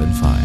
775.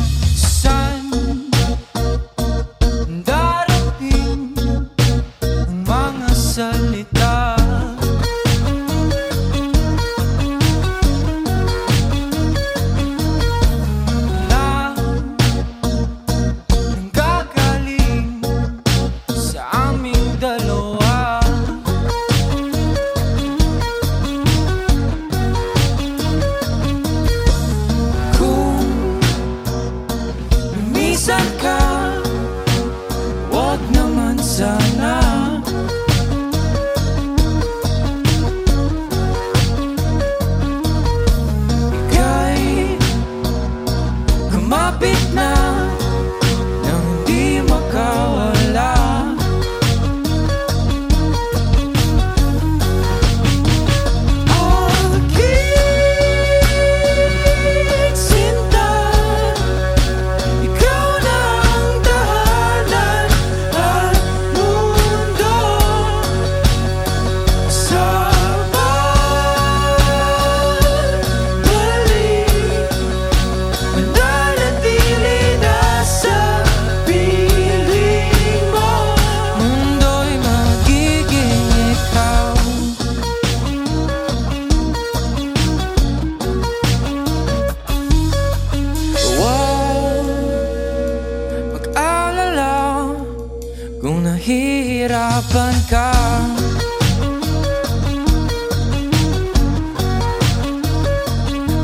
open car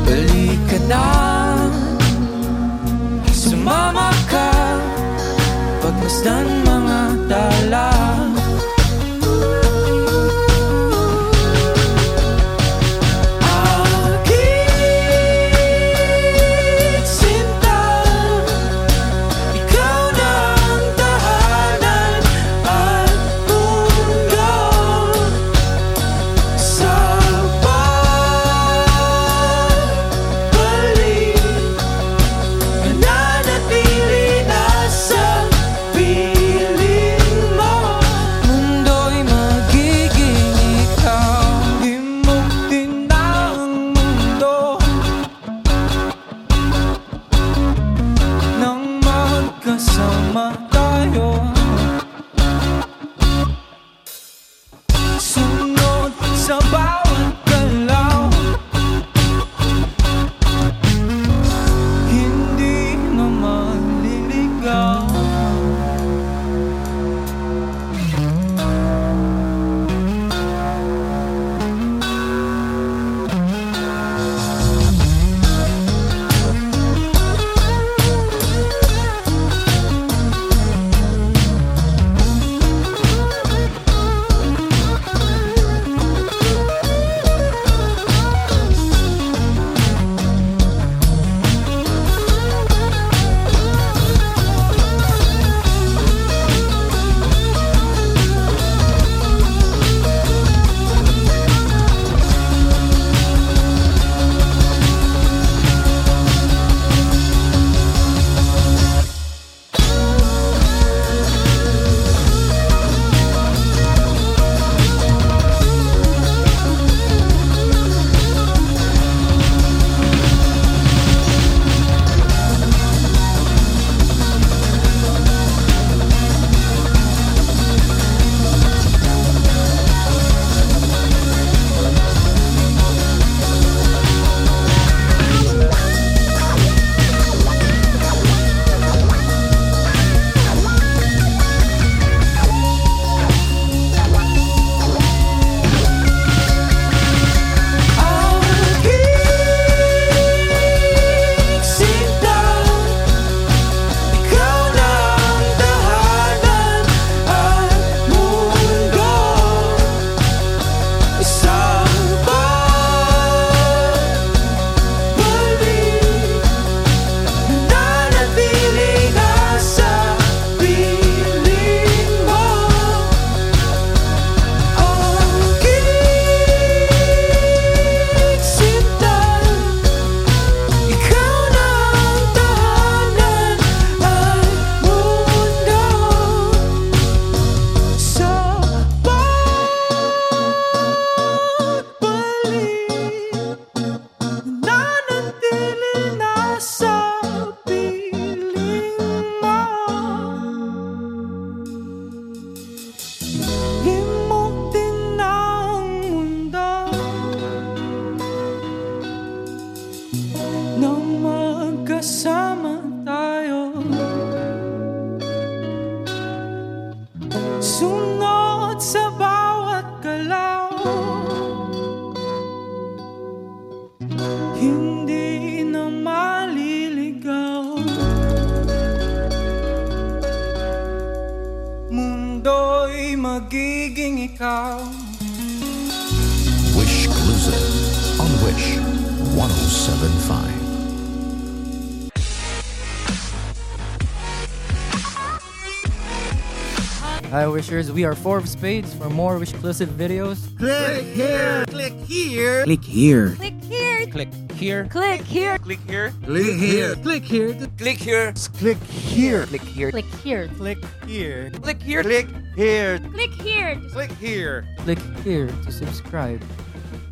Beli ka na. Sumama ka. Pag magiging ikaw Wish Exclusive on Wish 1075. Hi Wishers, we are Four of Spades for more Wish exclusive videos. Click here. Click here. Click here. Click here. Click here. Click here. Click here. Click here. Click here. Click here. Click here. Click here. Click here. Click here. Click here. Click here. Click here. Click here. Click here to subscribe.